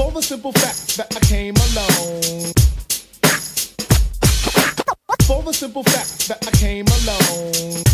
For the simple fact that I came alone. For the simple fact that I came alone.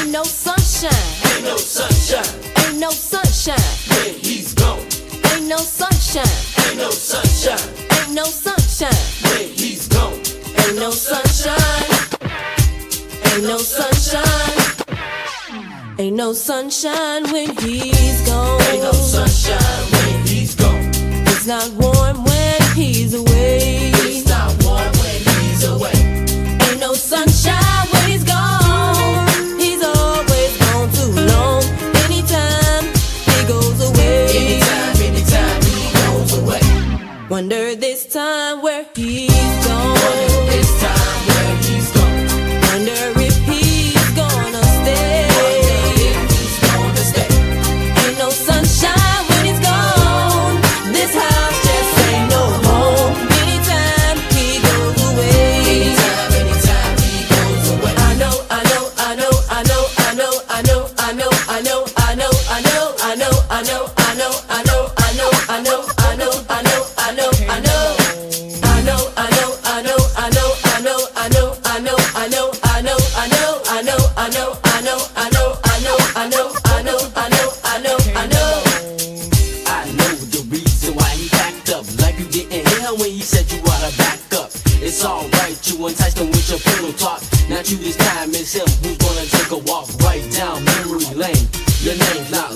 Ain't no sunshine. Ain't no sunshine Ain't no sunshine. when he's gone. Ain't no sunshine. Ain't no sunshine Ain't no sunshine. when he's gone. Ain't no sunshine. Ain't no sunshine. Ain't no sunshine when he's gone. Ain't no sunshine when he's gone. It's not warm when he's this time where he's gone. Wonder this time where he's gone. Wonder if he's gonna stay. If he's gonna stay. Ain't no sunshine when he's gone. This house just ain't no home. Anytime he goes away. Anytime, anytime he goes away. I know, I know, I know, I know, I know, I know, I know, I know, I know, I know, I know, I know, I know, I know, I know, I know, I know, I know, I know, I know, I know, I know, I know, I know, I know, I know, I know, I know. The reason why he backed up. Like you didn't hear when he said you oughta back up. It's alright, you enticed him with your pillow talk. Not you this time, it's him who's gonna take a walk right down memory lane. Your name's not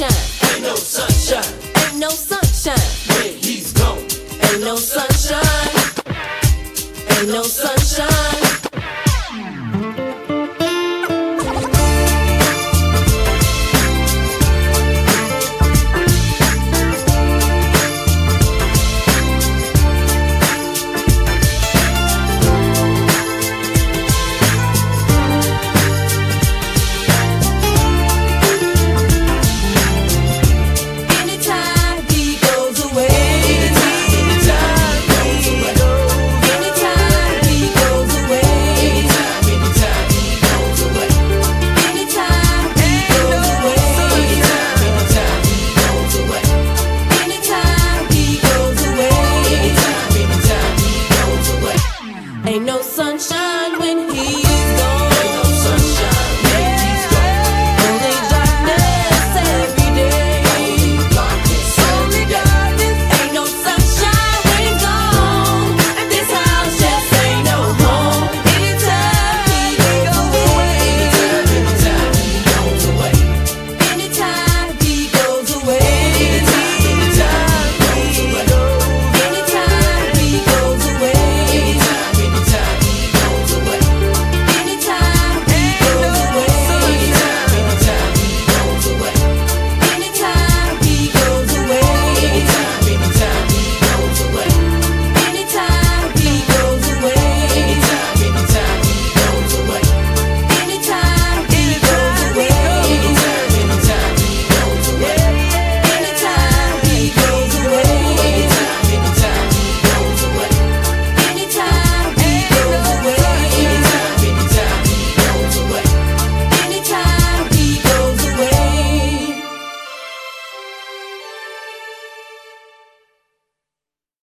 sunshine. Ain't no sunshine. Ain't no sunshine. When he's gone. Ain't no sunshine. Ain't no sunshine.